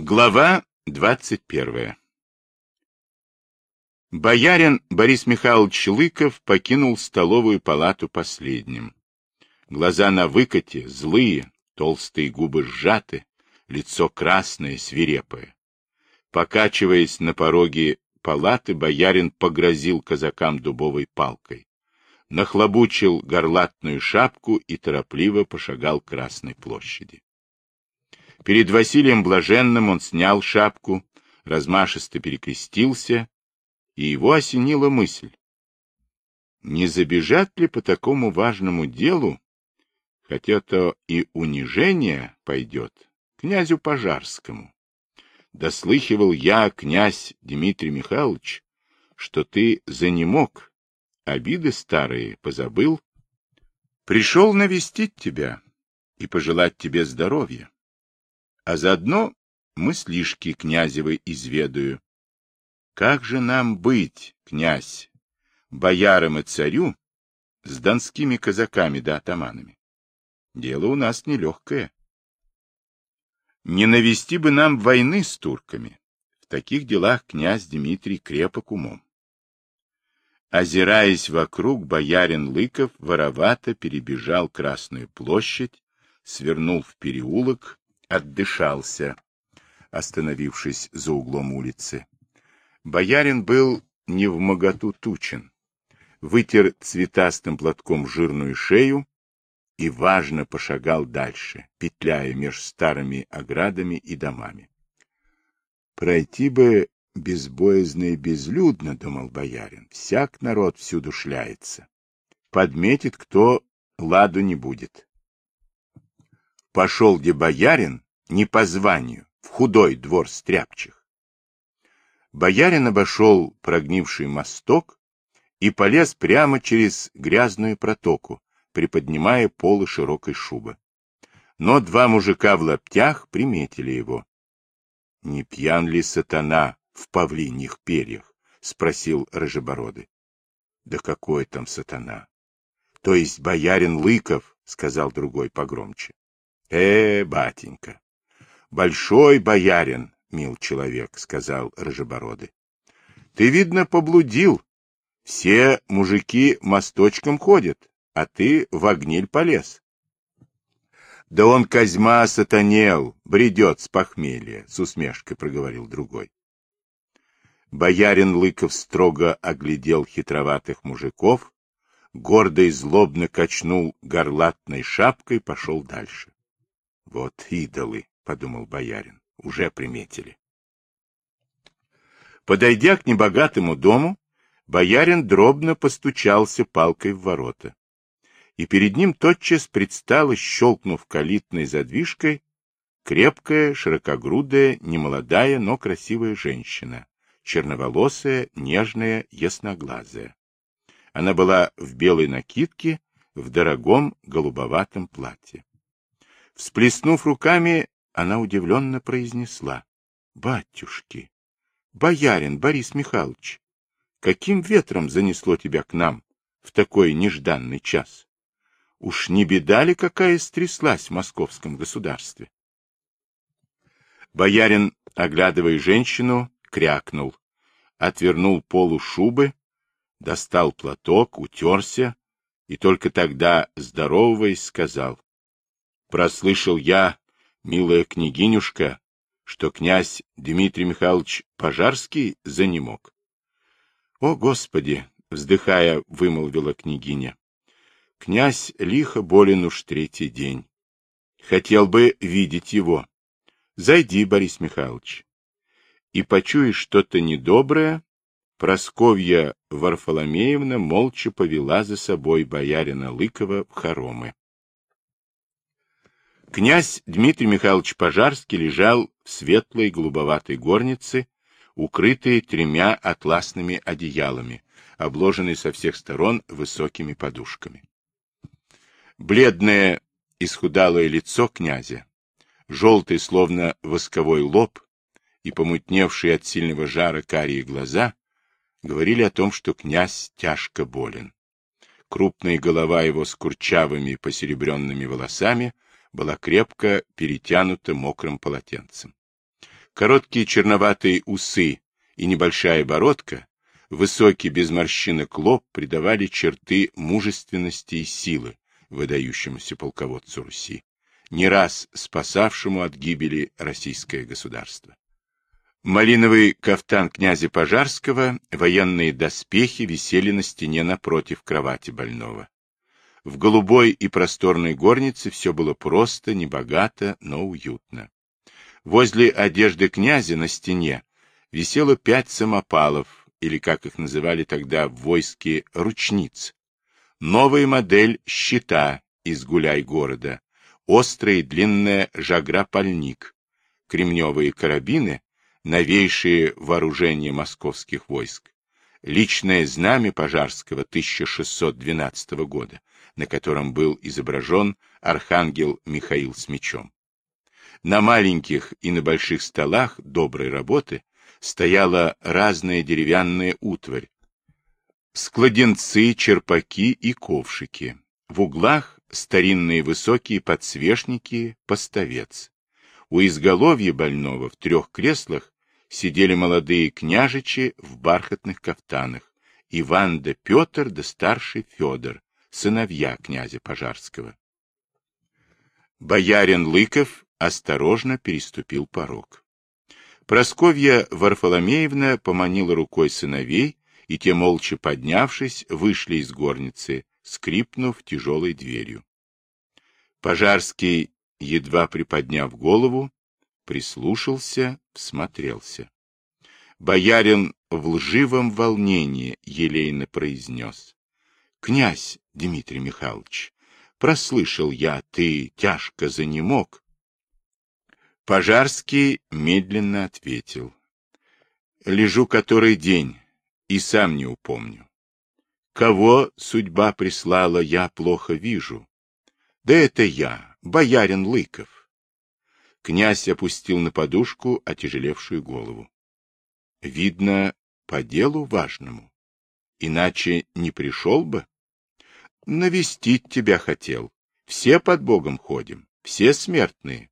Глава 21 Боярин Борис Михайлович Лыков покинул столовую палату последним. Глаза на выкате, злые, толстые губы сжаты, лицо красное, свирепое. Покачиваясь на пороге палаты, боярин погрозил казакам дубовой палкой. Нахлобучил горлатную шапку и торопливо пошагал к Красной площади. Перед Василием Блаженным он снял шапку, размашисто перекрестился, и его осенила мысль. Не забежать ли по такому важному делу, хотя то и унижение пойдет, князю Пожарскому? Дослыхивал я, князь Дмитрий Михайлович, что ты занемог, обиды старые позабыл, пришел навестить тебя и пожелать тебе здоровья а заодно мыслишки князевы изведаю. Как же нам быть, князь, боярам и царю, с донскими казаками да атаманами? Дело у нас нелегкое. Не навести бы нам войны с турками. В таких делах князь Дмитрий крепок умом. Озираясь вокруг, боярин Лыков воровато перебежал Красную площадь, свернул в переулок отдышался, остановившись за углом улицы. Боярин был не в моготу тучен, вытер цветастым платком жирную шею и важно пошагал дальше, петляя меж старыми оградами и домами. Пройти бы безбоязно и безлюдно, думал боярин, всяк народ всюду шляется. Подметит, кто ладу не будет пошел где боярин не по званию, в худой двор стряпчих. Боярин обошел прогнивший мосток и полез прямо через грязную протоку, приподнимая полы широкой шубы. Но два мужика в лаптях приметили его. — Не пьян ли сатана в павлиньих перьях? — спросил Рыжебородый. — Да какой там сатана? — То есть боярин Лыков, — сказал другой погромче. — Э, батенька, большой боярин, мил человек, — сказал Рыжебородый. — Ты, видно, поблудил. Все мужики мосточком ходят, а ты в огниль полез. — Да он Козьма сатанел, бредет с похмелья, — с усмешкой проговорил другой. Боярин Лыков строго оглядел хитроватых мужиков, гордо и злобно качнул горлатной шапкой, пошел дальше. Вот идолы, подумал боярин, уже приметили. Подойдя к небогатому дому, боярин дробно постучался палкой в ворота. И перед ним тотчас предстала, щелкнув калитной задвижкой, крепкая, широкогрудая, немолодая, но красивая женщина, черноволосая, нежная, ясноглазая. Она была в белой накидке, в дорогом голубоватом платье. Всплеснув руками, она удивленно произнесла. — Батюшки! Боярин Борис Михайлович! Каким ветром занесло тебя к нам в такой нежданный час? Уж не беда ли какая стряслась в московском государстве? Боярин, оглядывая женщину, крякнул, отвернул полу шубы, достал платок, утерся и только тогда, здороваясь, сказал прослышал я, милая княгинюшка, что князь Дмитрий Михайлович Пожарский занемог. — О, Господи! — вздыхая, вымолвила княгиня. — Князь лихо болен уж третий день. Хотел бы видеть его. Зайди, Борис Михайлович. И почуешь что-то недоброе, Просковья Варфоломеевна молча повела за собой боярина Лыкова в хоромы. Князь Дмитрий Михайлович Пожарский лежал в светлой голубоватой горнице, укрытой тремя атласными одеялами, обложенной со всех сторон высокими подушками. Бледное, исхудалое лицо князя, желтый, словно восковой лоб, и помутневшие от сильного жара карие глаза говорили о том, что князь тяжко болен. Крупная голова его с курчавыми посеребренными волосами — была крепко перетянута мокрым полотенцем. Короткие черноватые усы и небольшая бородка, высокий без морщинок лоб придавали черты мужественности и силы выдающемуся полководцу Руси, не раз спасавшему от гибели российское государство. Малиновый кафтан князя Пожарского, военные доспехи висели на стене напротив кровати больного. В голубой и просторной горнице все было просто, небогато, но уютно. Возле одежды князя на стене висело пять самопалов, или, как их называли тогда в войске, ручниц. Новая модель щита из гуляй-города, острая и длинная жагра-пальник, кремневые карабины, новейшие вооружения московских войск, личное знамя Пожарского 1612 года, на котором был изображен архангел Михаил с мечом. На маленьких и на больших столах доброй работы стояла разная деревянная утварь, складенцы, черпаки и ковшики. В углах старинные высокие подсвечники, поставец. У изголовья больного в трех креслах сидели молодые княжичи в бархатных кафтанах, Иван да Петр да старший Федор, сыновья князя Пожарского. Боярин Лыков осторожно переступил порог. Просковья Варфоломеевна поманила рукой сыновей, и те, молча поднявшись, вышли из горницы, скрипнув тяжелой дверью. Пожарский, едва приподняв голову, прислушался, всмотрелся. Боярин в лживом волнении елейно произнес. — Князь Дмитрий Михайлович, прослышал я, ты тяжко занемог. Пожарский медленно ответил. — Лежу который день, и сам не упомню. Кого судьба прислала, я плохо вижу. Да это я, боярин Лыков. Князь опустил на подушку отяжелевшую голову. Видно, по делу важному. Иначе не пришел бы. Навестить тебя хотел. Все под Богом ходим, все смертные.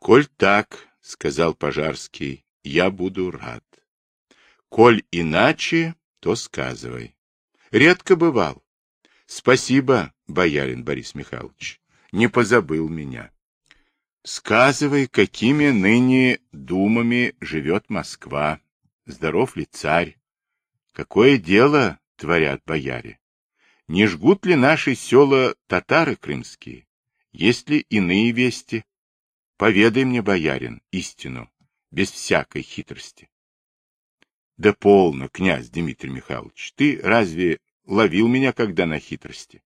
Коль так, — сказал Пожарский, — я буду рад. Коль иначе, то сказывай. Редко бывал. Спасибо, боярин Борис Михайлович, не позабыл меня. Сказывай, какими ныне думами живет Москва. Здоров ли царь? Какое дело творят бояре? Не жгут ли наши села татары крымские? Есть ли иные вести? Поведай мне, боярин, истину, без всякой хитрости. Да полно, князь Дмитрий Михайлович, ты разве ловил меня когда на хитрости?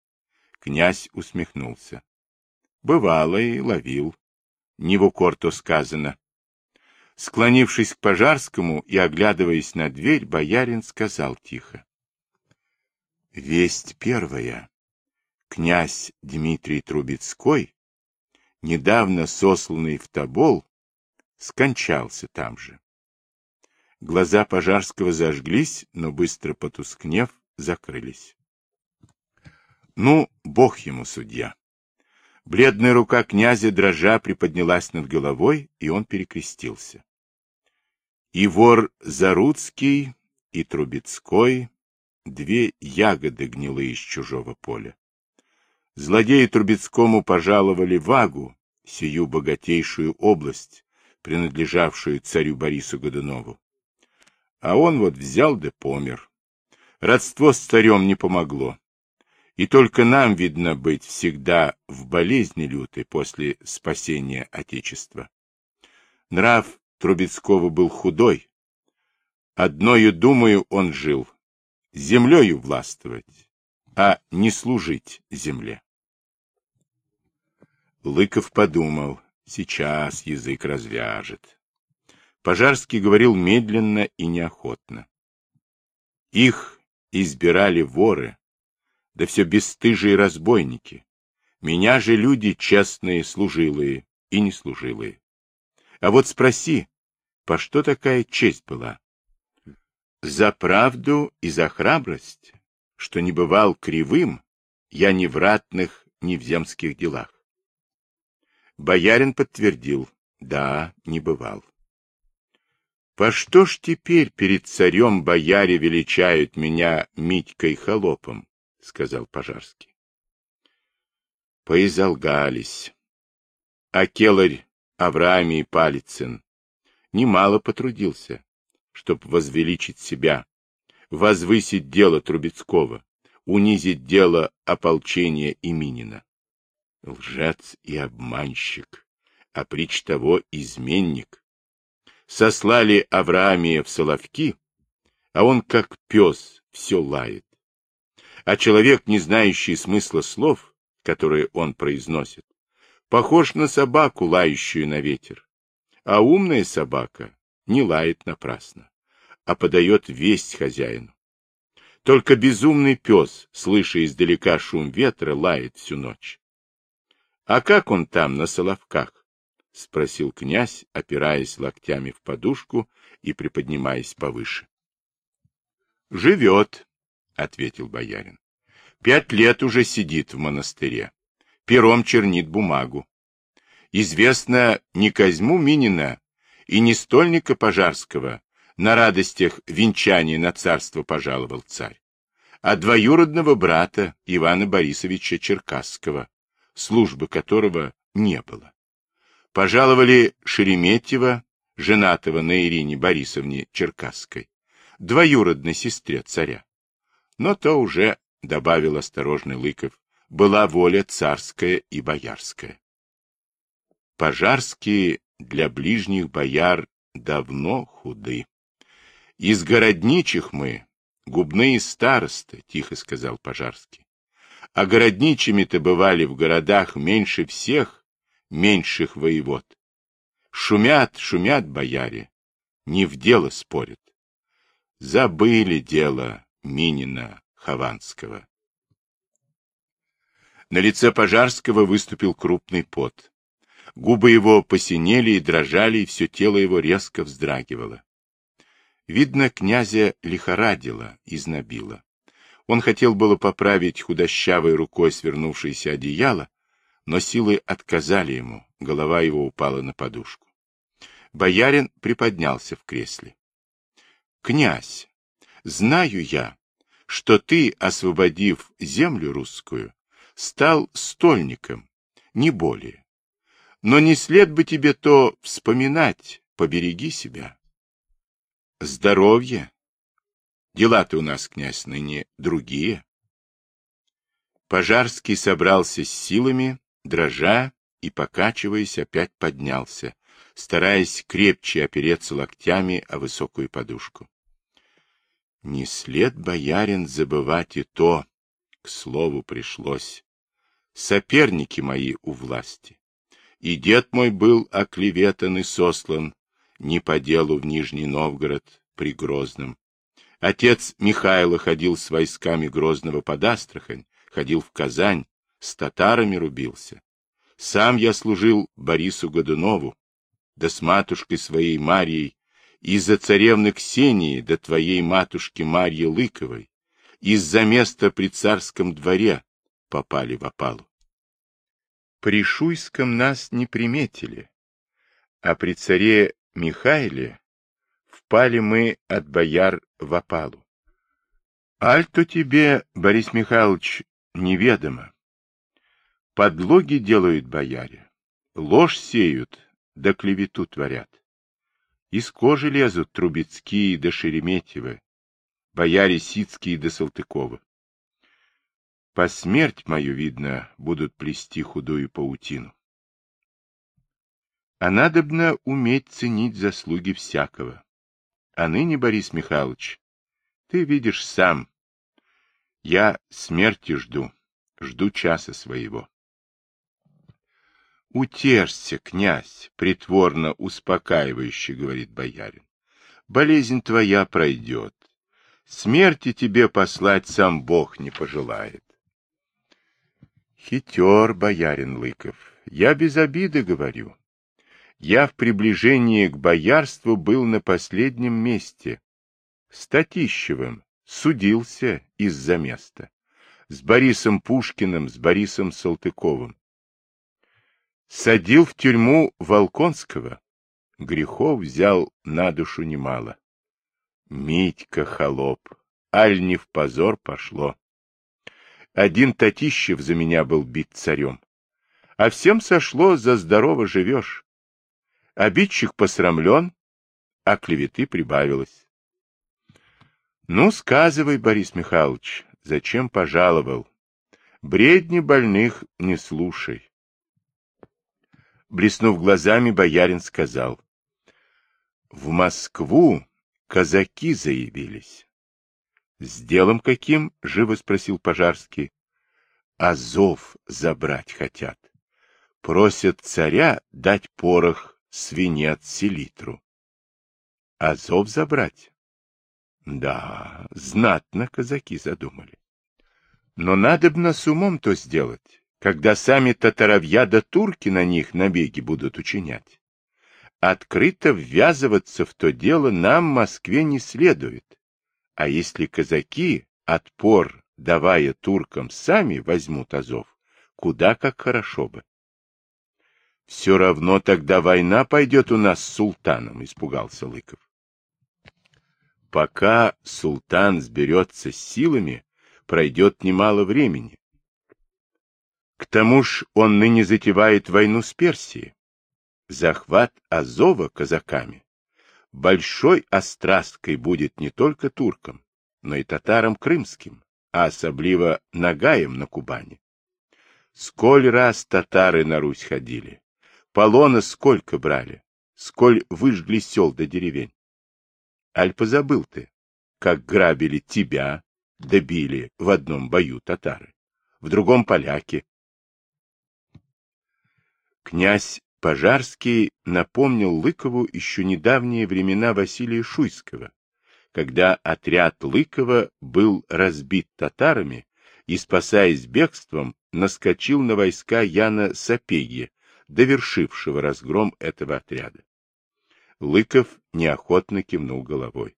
Князь усмехнулся. Бывало и ловил. Не в укор то сказано. Склонившись к Пожарскому и оглядываясь на дверь, боярин сказал тихо. Весть первая. Князь Дмитрий Трубецкой, недавно сосланный в Тобол, скончался там же. Глаза Пожарского зажглись, но быстро потускнев, закрылись. Ну, бог ему судья. Бледная рука князя дрожа приподнялась над головой, и он перекрестился. И вор Заруцкий, и Трубецкой — две ягоды гнилые из чужого поля. Злодеи Трубецкому пожаловали Вагу, сию богатейшую область, принадлежавшую царю Борису Годунову. А он вот взял да помер. Родство с царем не помогло. И только нам, видно, быть всегда в болезни лютой после спасения Отечества. Нрав Трубецкого был худой. Одною, думаю, он жил. Землею властвовать, а не служить земле. Лыков подумал, сейчас язык развяжет. Пожарский говорил медленно и неохотно. Их избирали воры, да все бесстыжие разбойники. Меня же люди честные, служилые и неслужилые. А вот спроси, по что такая честь была? За правду и за храбрость, что не бывал кривым, я ни в ратных, ни в земских делах. Боярин подтвердил, да, не бывал. По что ж теперь перед царем бояре величают меня Митькой холопом? — сказал Пожарский. Поизолгались. А келарь Авраамий Палицын немало потрудился, чтоб возвеличить себя, возвысить дело Трубецкого, унизить дело ополчения Именина. Лжец и обманщик, а прич того изменник сослали Авраамия в Соловки, а он как пес все лает. А человек, не знающий смысла слов, которые он произносит, похож на собаку, лающую на ветер. А умная собака не лает напрасно, а подает весть хозяину. Только безумный пес, слыша издалека шум ветра, лает всю ночь. А как он там, на Соловках? — спросил князь, опираясь локтями в подушку и приподнимаясь повыше. — Живет, — ответил боярин. — Пять лет уже сидит в монастыре. Пером чернит бумагу. Известно не Козьму Минина и не стольника Пожарского на радостях венчания на царство пожаловал царь, а двоюродного брата Ивана Борисовича Черкасского, службы которого не было. Пожаловали Шереметьева, женатого на Ирине Борисовне Черкасской, двоюродной сестре царя. Но то уже, добавил осторожный Лыков, была воля царская и боярская. Пожарские для ближних бояр давно худы. Из городничих мы, губные старосты, тихо сказал Пожарский. А городничими-то бывали в городах меньше всех, меньших воевод. Шумят, шумят бояре, не в дело спорят. Забыли дело Минина Хованского. На лице Пожарского выступил крупный пот. Губы его посинели и дрожали, и все тело его резко вздрагивало. Видно, князя лихорадило, изнобило. Он хотел было поправить худощавой рукой свернувшееся одеяло, но силы отказали ему, голова его упала на подушку. Боярин приподнялся в кресле. — Князь, знаю я, что ты, освободив землю русскую, стал стольником, не более. Но не след бы тебе то вспоминать, побереги себя. Здоровье. Дела-то у нас, князь, ныне другие. Пожарский собрался с силами дрожа и покачиваясь, опять поднялся, стараясь крепче опереться локтями о высокую подушку. Не след, боярин, забывать и то, к слову пришлось. Соперники мои у власти. И дед мой был оклеветан и сослан не по делу в Нижний Новгород при Грозном. Отец Михайло ходил с войсками Грозного под Астрахань, ходил в Казань, с татарами рубился. Сам я служил Борису Годунову, да с матушкой своей Марьей, из-за царевны Ксении, да твоей матушки Марьи Лыковой, из-за места при царском дворе попали в опалу. При Шуйском нас не приметили, а при царе Михаиле впали мы от бояр в опалу. Альто тебе, Борис Михайлович, неведомо. Подлоги делают бояре, ложь сеют, да клевету творят. Из кожи лезут Трубецкие да Шереметьевы, бояре Сицкие да Салтыкова. По смерть мою, видно, будут плести худую паутину. А надобно уметь ценить заслуги всякого. А ныне, Борис Михайлович, ты видишь сам, я смерти жду, жду часа своего. Утешься, князь, притворно успокаивающе, говорит боярин. Болезнь твоя пройдет. Смерти тебе послать сам Бог не пожелает. Хитер, боярин Лыков, я без обиды говорю. Я в приближении к боярству был на последнем месте. С Татищевым судился из-за места. С Борисом Пушкиным, с Борисом Салтыковым. Садил в тюрьму Волконского, грехов взял на душу немало. Митька холоп, аль не в позор пошло. Один Татищев за меня был бит царем. А всем сошло, за здорово живешь. Обидчик посрамлен, а клеветы прибавилось. Ну, сказывай, Борис Михайлович, зачем пожаловал? Бредни больных не слушай. Блеснув глазами, боярин сказал. В Москву казаки заявились. — С делом каким? — живо спросил Пожарский. — Азов забрать хотят. Просят царя дать порох, свинец, селитру. — Азов забрать? Да, знатно казаки задумали. Но надо б с умом то сделать, когда сами татаровья да турки на них набеги будут учинять. Открыто ввязываться в то дело нам, Москве, не следует. А если казаки, отпор давая туркам, сами возьмут Азов, куда как хорошо бы. Все равно тогда война пойдет у нас с султаном, испугался Лыков. Пока султан сберется с силами, пройдет немало времени. К тому ж он ныне затевает войну с Персией. Захват Азова казаками большой острасткой будет не только туркам, но и татарам крымским, а особливо нагаям на Кубани. Сколь раз татары на Русь ходили, полона сколько брали, сколь выжгли сел до деревень. Аль позабыл ты, как грабили тебя, добили в одном бою татары, в другом поляки. Князь Пожарский напомнил Лыкову еще недавние времена Василия Шуйского, когда отряд Лыкова был разбит татарами и, спасаясь бегством, наскочил на войска Яна Сапеги, довершившего разгром этого отряда. Лыков неохотно кивнул головой.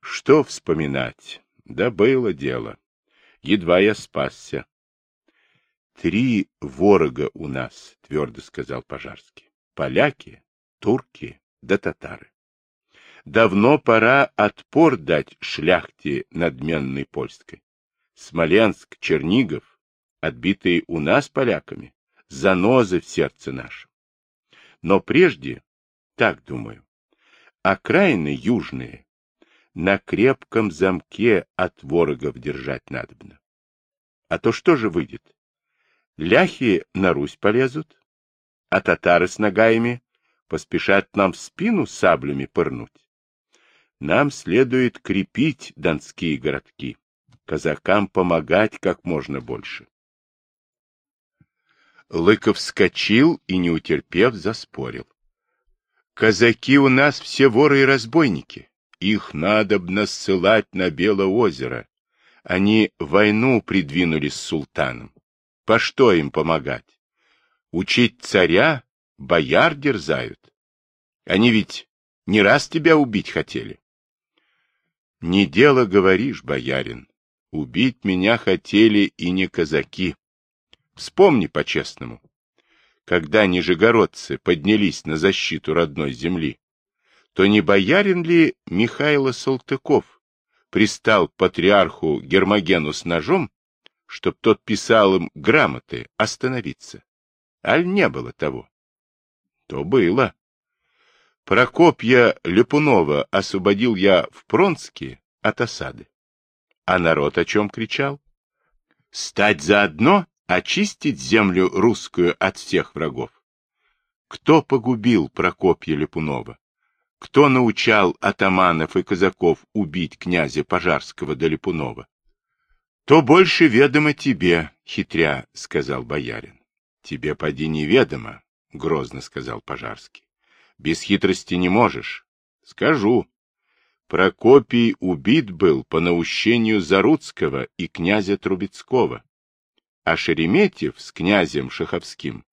Что вспоминать? Да было дело. Едва я спасся. Три ворога у нас, твердо сказал Пожарский. Поляки, турки да татары. Давно пора отпор дать шляхте надменной польской. Смоленск, Чернигов, отбитые у нас поляками, занозы в сердце нашем. Но прежде, так думаю, окраины южные на крепком замке от ворогов держать надобно. А то что же выйдет? Ляхи на Русь полезут, а татары с ногаями поспешат нам в спину саблями пырнуть. Нам следует крепить донские городки, казакам помогать как можно больше. Лыков вскочил и, не утерпев, заспорил. Казаки у нас все воры и разбойники. Их надобно ссылать на Белоозеро. Они войну придвинули с султаном. По что им помогать? Учить царя бояр дерзают. Они ведь не раз тебя убить хотели. Не дело говоришь, боярин. Убить меня хотели и не казаки. Вспомни по-честному. Когда нижегородцы поднялись на защиту родной земли, то не боярин ли Михайло Салтыков пристал патриарху Гермогену с ножом чтоб тот писал им грамоты остановиться. Аль не было того? То было. Прокопья Лепунова освободил я в Пронске от осады. А народ о чем кричал? Стать заодно, очистить землю русскую от всех врагов. Кто погубил Прокопья Лепунова? Кто научал атаманов и казаков убить князя Пожарского до Лепунова? То больше ведомо тебе, хитря, — сказал боярин. — Тебе поди неведомо, — грозно сказал Пожарский. — Без хитрости не можешь. — Скажу. Прокопий убит был по наущению Заруцкого и князя Трубецкого, а Шереметьев с князем Шаховским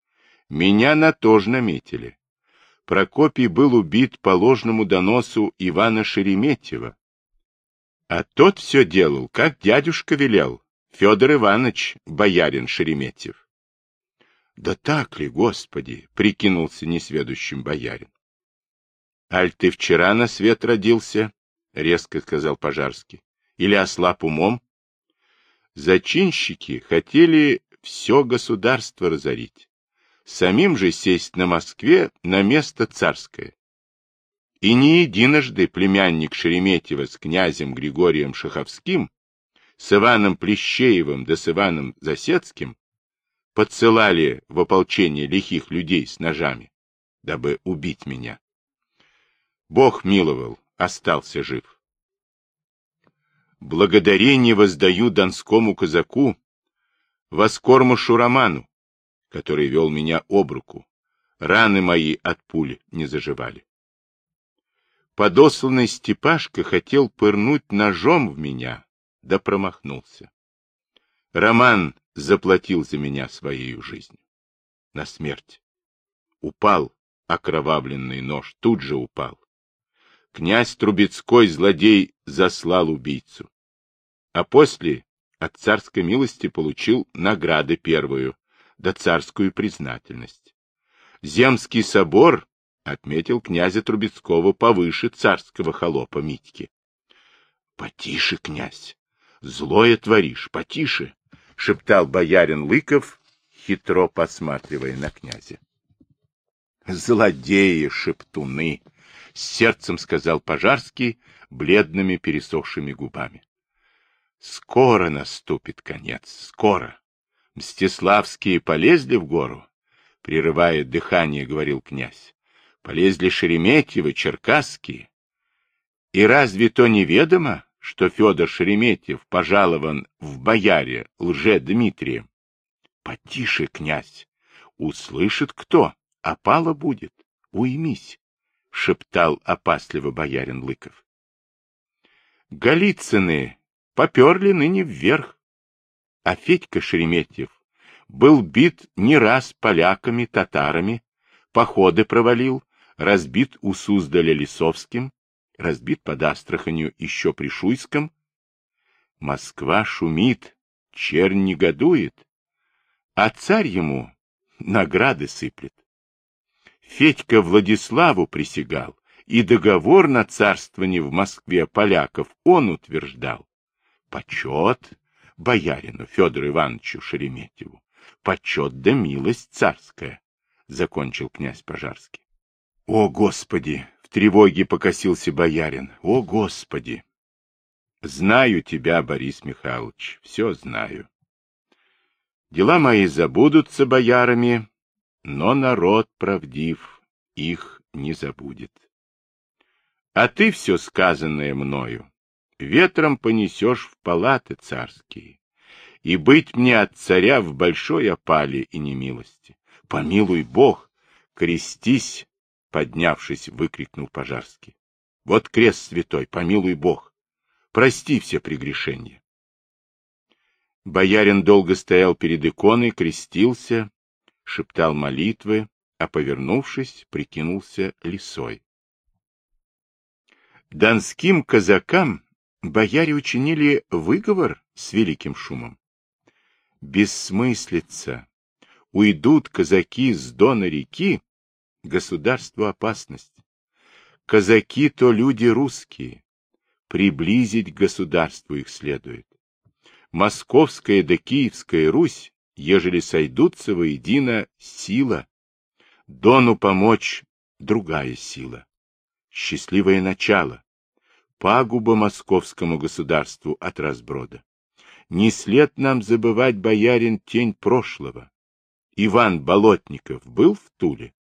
меня на то ж наметили. Прокопий был убит по ложному доносу Ивана Шереметьева, а тот все делал, как дядюшка велел, Федор Иванович, боярин Шереметьев. — Да так ли, Господи, — прикинулся несведущим боярин. — Аль ты вчера на свет родился? — резко сказал Пожарский. — Или ослаб умом? Зачинщики хотели все государство разорить, самим же сесть на Москве на место царское. И не единожды племянник Шереметьева с князем Григорием Шаховским, с Иваном Плещеевым да с Иваном Засецким подсылали в ополчение лихих людей с ножами, дабы убить меня. Бог миловал, остался жив. Благодарение воздаю донскому казаку, Воскормушу Роману, который вел меня об руку. Раны мои от пуль не заживали. Подосланный Степашка хотел пырнуть ножом в меня, да промахнулся. Роман заплатил за меня своей жизнью. На смерть. Упал окровавленный нож, тут же упал князь Трубецкой злодей заслал убийцу. А после от царской милости получил награды первую, да царскую признательность. Земский собор отметил князя Трубецкого повыше царского холопа Митьки. — Потише, князь, злое творишь, потише, — шептал боярин Лыков, хитро посматривая на князя. — Злодеи, шептуны! с сердцем сказал Пожарский бледными пересохшими губами. Скоро наступит конец, скоро. Мстиславские полезли в гору, прерывая дыхание, говорил князь. Полезли Шереметьевы, Черкасские. И разве то неведомо, что Федор Шереметьев пожалован в бояре лже-Дмитрием? Потише, князь, услышит кто, опало будет, уймись. — шептал опасливо боярин Лыков. Голицыны поперли ныне вверх, а Федька Шереметьев был бит не раз поляками, татарами, походы провалил, разбит у Суздаля Лисовским, разбит под Астраханью еще при Шуйском. Москва шумит, чернь негодует, а царь ему награды сыплет. Федька Владиславу присягал, и договор на царствование в Москве поляков он утверждал. Почет боярину Федору Ивановичу Шереметьеву, почет да милость царская, — закончил князь Пожарский. — О, Господи! — в тревоге покосился боярин. — О, Господи! — Знаю тебя, Борис Михайлович, все знаю. Дела мои забудутся боярами, но народ правдив, их не забудет. А ты все сказанное мною ветром понесешь в палаты царские, и быть мне от царя в большой опале и немилости. Помилуй Бог, крестись, поднявшись, выкрикнул Пожарский. Вот крест святой, помилуй Бог, прости все прегрешения. Боярин долго стоял перед иконой, крестился, шептал молитвы, а, повернувшись, прикинулся лисой. Донским казакам бояре учинили выговор с великим шумом. Бессмыслица. Уйдут казаки с дона реки, государству опасность. Казаки то люди русские, приблизить к государству их следует. Московская да Киевская Русь ежели сойдутся воедино сила, Дону помочь другая сила. Счастливое начало, пагуба московскому государству от разброда. Не след нам забывать, боярин, тень прошлого. Иван Болотников был в Туле?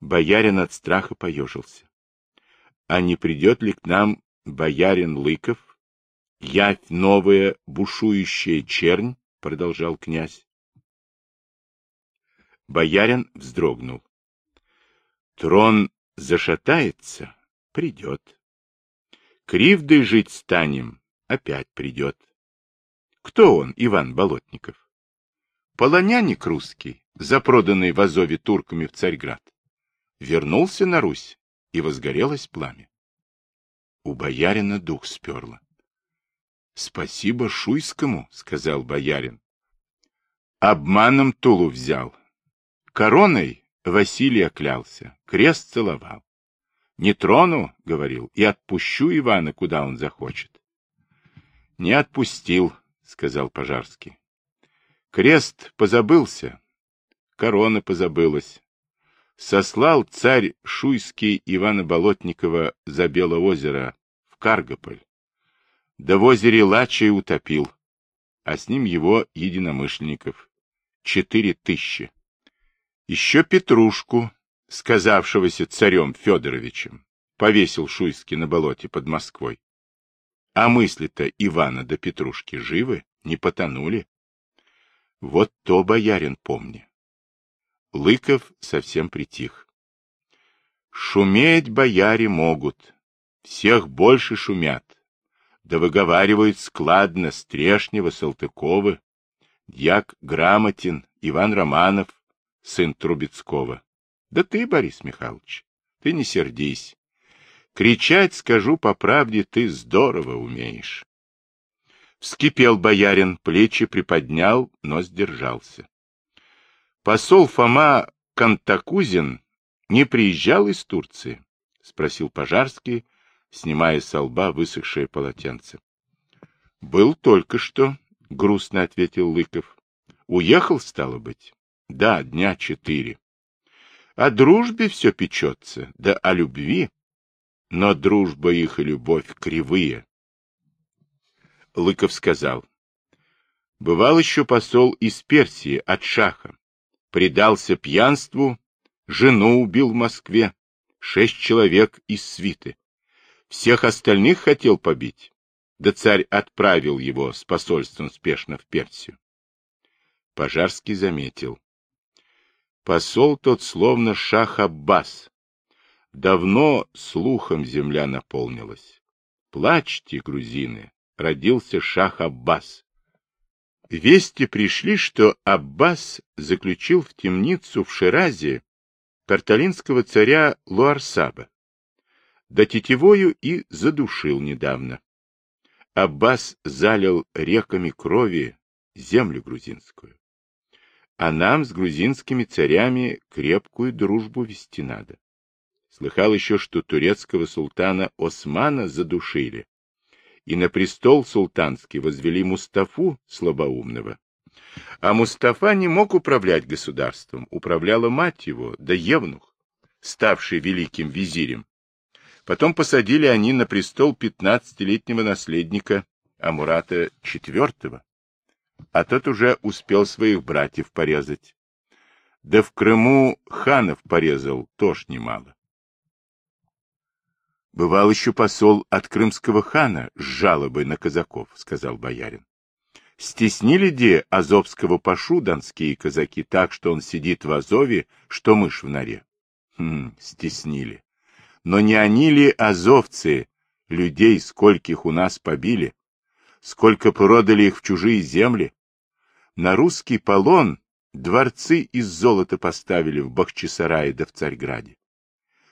Боярин от страха поежился. А не придет ли к нам боярин Лыков? Явь новая, бушующая чернь? — продолжал князь. Боярин вздрогнул. Трон зашатается, придет. Кривдой жить станем, опять придет. Кто он, Иван Болотников? Полоняник русский, запроданный в Азове турками в Царьград. Вернулся на Русь, и возгорелось пламя. У боярина дух сперло. Спасибо Шуйскому, сказал боярин. Обманом Тулу взял. Короной Василия клялся, крест целовал. Не трону, — говорил, — и отпущу Ивана, куда он захочет. — Не отпустил, — сказал Пожарский. Крест позабылся, корона позабылась. Сослал царь Шуйский Ивана Болотникова за Белоозеро в Каргополь. Да в озере Лачей утопил, а с ним его единомышленников. Четыре тысячи. Еще Петрушку, сказавшегося царем Федоровичем, повесил Шуйский на болоте под Москвой. А мысли-то Ивана да Петрушки живы, не потонули. Вот то, боярин, помни. Лыков совсем притих. Шуметь бояре могут, всех больше шумят. Да выговаривают складно Стрешнева, Салтыкова, дьяк Грамотин, Иван Романов, сын Трубецкого. Да ты, Борис Михайлович, ты не сердись. Кричать, скажу по правде, ты здорово умеешь. Вскипел боярин, плечи приподнял, но сдержался. Посол Фома Кантакузин не приезжал из Турции? — спросил Пожарский, снимая с лба высохшее полотенце. — Был только что, — грустно ответил Лыков. — Уехал, стало быть? — Да, дня четыре. О дружбе все печется, да о любви. Но дружба их и любовь кривые. Лыков сказал. Бывал еще посол из Персии, от Шаха. Предался пьянству, жену убил в Москве, шесть человек из свиты. Всех остальных хотел побить, да царь отправил его с посольством спешно в Персию. Пожарский заметил. Посол тот словно шах Аббас. Давно слухом земля наполнилась. Плачьте, грузины, родился шах Аббас. Вести пришли, что Аббас заключил в темницу в Ширазе карталинского царя Луарсаба, да тетевою и задушил недавно. Аббас залил реками крови землю грузинскую. А нам с грузинскими царями крепкую дружбу вести надо. Слыхал еще, что турецкого султана Османа задушили, и на престол султанский возвели Мустафу слабоумного. А Мустафа не мог управлять государством, управляла мать его, да Евнух, ставший великим визирем. Потом посадили они на престол пятнадцатилетнего наследника Амурата IV а тот уже успел своих братьев порезать. Да в Крыму ханов порезал тоже немало. Бывал еще посол от крымского хана с жалобой на казаков, сказал боярин. Стеснили де азовского пашу донские казаки так, что он сидит в Азове, что мышь в норе? Хм, стеснили. Но не они ли азовцы, людей, скольких у нас побили? сколько продали их в чужие земли. На русский полон дворцы из золота поставили в Бахчисарае да в Царьграде.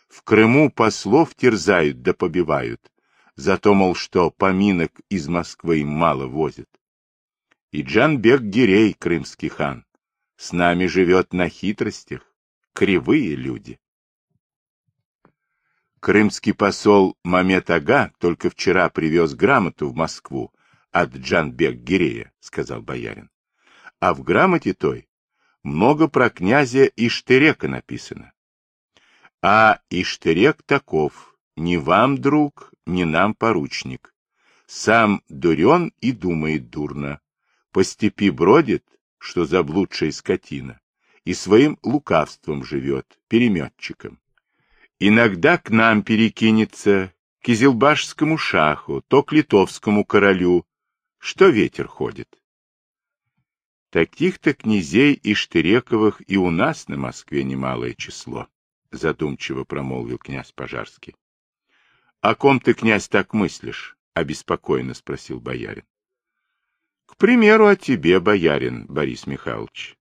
В Крыму послов терзают да побивают, за то, мол, что поминок из Москвы им мало возят. И Джанбек Гирей, крымский хан, с нами живет на хитростях, кривые люди. Крымский посол Мамед Ага только вчера привез грамоту в Москву от Джанбек-Гирея, — сказал боярин. А в грамоте той много про князя Иштырека написано. А Иштырек таков, не вам, друг, не нам, поручник. Сам дурен и думает дурно. По степи бродит, что заблудшая скотина, и своим лукавством живет, переметчиком. Иногда к нам перекинется, к Изилбашскому шаху, то к литовскому королю, что ветер ходит. Таких-то князей и Штырековых и у нас на Москве немалое число, задумчиво промолвил князь Пожарский. — О ком ты, князь, так мыслишь? — обеспокоенно спросил боярин. — К примеру, о тебе, боярин Борис Михайлович.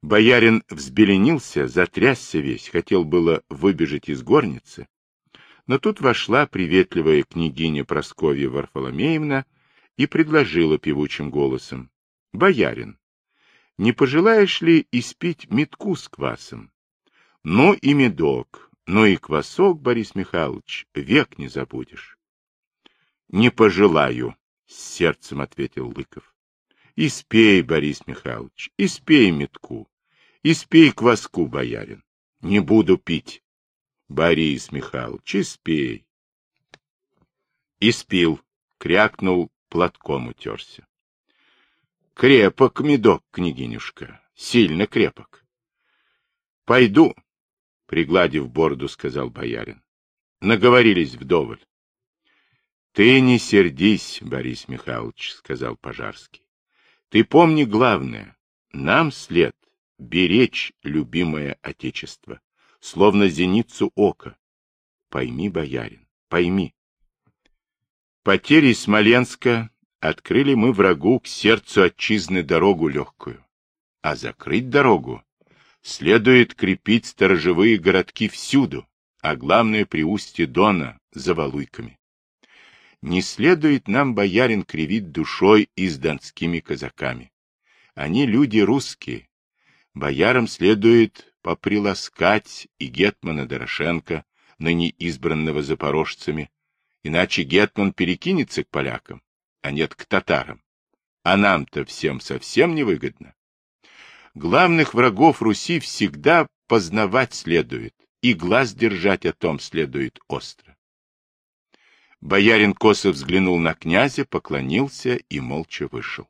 Боярин взбеленился, затрясся весь, хотел было выбежать из горницы, но тут вошла приветливая княгиня Прасковья Варфоломеевна и предложила певучим голосом. — Боярин, не пожелаешь ли испить метку с квасом? Ну и медок, Ну и квасок, Борис Михайлович, век не забудешь. — Не пожелаю, — с сердцем ответил Лыков. — Испей, Борис Михайлович, испей метку, испей кваску, боярин. Не буду пить. Борис Михайлович, испей. Испил, крякнул, платком утерся. Крепок медок, княгинюшка, сильно крепок. Пойду, пригладив бороду, сказал боярин. Наговорились вдоволь. Ты не сердись, Борис Михайлович, сказал Пожарский. Ты помни главное. Нам след беречь любимое отечество, словно зеницу ока. Пойми, боярин, пойми. Потери Смоленска открыли мы врагу к сердцу отчизны дорогу легкую. А закрыть дорогу следует крепить сторожевые городки всюду, а главное при устье Дона за Валуйками. Не следует нам, боярин, кривить душой и с донскими казаками. Они люди русские. Боярам следует поприласкать и Гетмана Дорошенко, ныне избранного запорожцами, иначе Гетман перекинется к полякам, а нет к татарам. А нам-то всем совсем невыгодно. Главных врагов Руси всегда познавать следует, и глаз держать о том следует остро. Боярин косо взглянул на князя, поклонился и молча вышел.